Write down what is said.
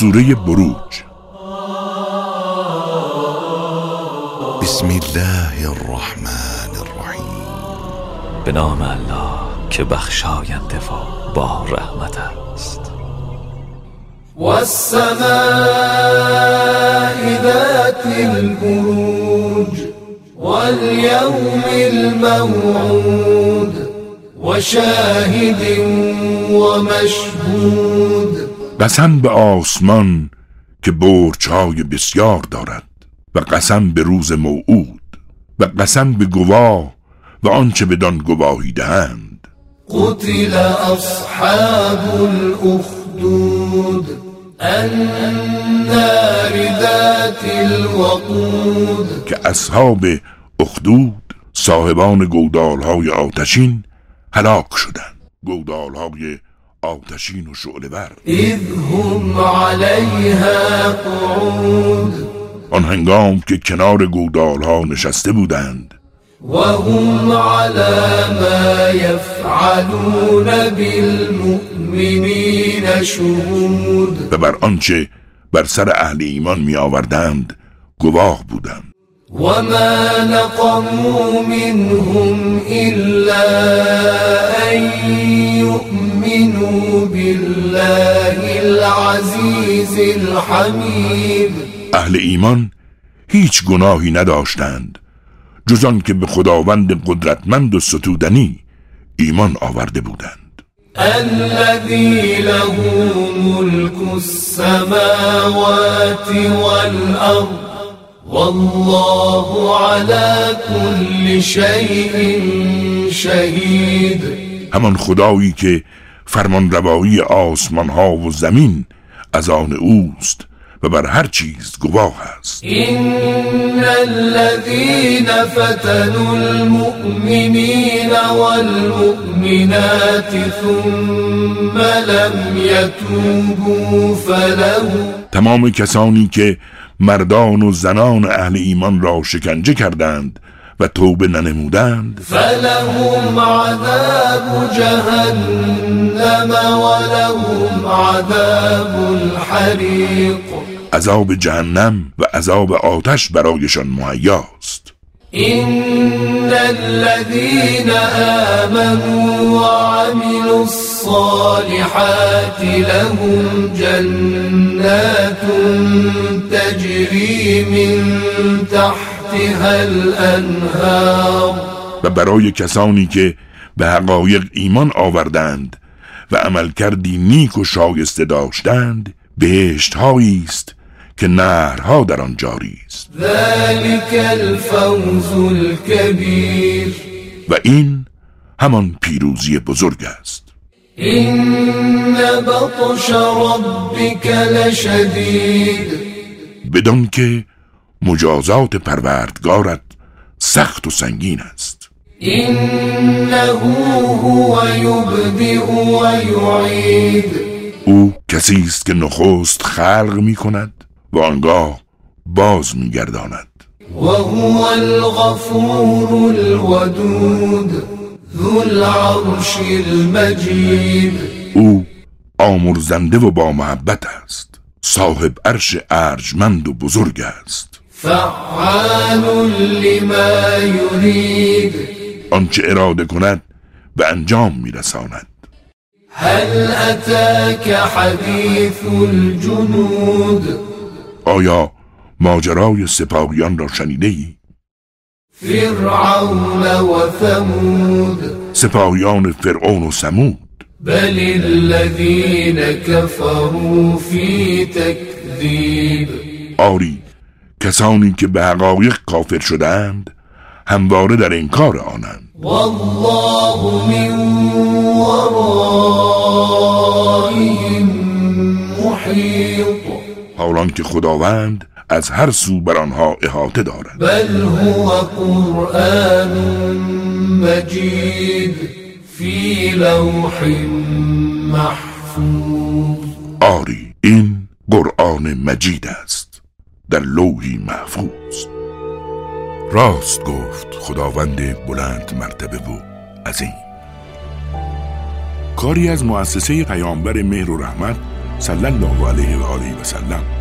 سوره بروج. بسم الله الرحمن الرحیم. به نام الله که بخشاینده و با رحمت است. والسماء ذات البروج واليوم الموعود وشاهد ومشهود قسم به آسمان که برچهای بسیار دارد و قسم به روز موعود و قسم به گواه و آنچه بدان گواهی دهند. قتل اصحاب الاخدود النار ذات الوقود. که اصحاب اخدود صاحبان گودالهای آتشین هلاک شدند. گودالهای آتشین و شعلور اذ هم علیها قعود. آن هنگام که کنار گودالها نشسته بودند. وهم على ما يفعلون بالمؤمنين شهود. و بر آنچه بر سر اهل ایمان می آوردند گواه بودند وما نقموا منهم إلا أن يؤمنوا بالله الحميد. اهل ایمان هیچ گناهی نداشتند. جز که به خداوند قدرتمند و ستودنی ایمان آورده بودند. الذي له ملك السماوات والأرض والله على كل شيء شهید همان خدایی که فرمان روایی آسمان ها و زمین از آن اوست و بر هر چیز گواه است. إن الذين فتنوا المؤمنين والمؤمنات ثم لم يتوبوا فلهم تمام کسانی که مردان و زنان اهل ایمان را شکنجه کردند و توبه ننمودند. فلهم عذاب جهنم ولهم عذاب الحريق. عذاب جهنم و عذاب آتش برایشان مهیاست. إن الذين آمنوا وعملوا الصالحات لهم جنات تجري من الأنهار و برای کسانی که به حقایق ایمان آوردند و عمل کردی نیک و شایسته داشتند بهشت است که نهرها در آن جاری است. الفوز و این همان پیروزی بزرگ است. إن بطش ربك لشديد بدان که مجازات پروردگارت سخت و سنگین است. هو او کسی است که نخست خلق می کند و آنگاه باز می گرداند وهو الغفور الودود ذو العرش المجيد او آمرزنده و با محبت است. صاحب عرش ارجمند و بزرگ است. فعال لما يريد. آنچه اراده کند به انجام میرساند. هل أتاك حديث الجنود؟ آیا ماجرای سپاهیان را شنیده ای؟ فرعون وثمود سپاهیان فرعون و سمود بل الذين كفروا في تكذيب آری کسانی که به حقایق کافر شدند همواره در انکار آنند. والله من ورائهم محيط حالان که خداوند از هر سو بر آنها احاطه دارد. بل هو قرآن مجيد في لوح محفوظ. آری این قرآن مجید است. در لوحی محفوظ. راست گفت خداوند بلند مرتبه و عظیم. کاری از مؤسسه پیامبر مهر و رحمت صلی الله علیه و آله و سلم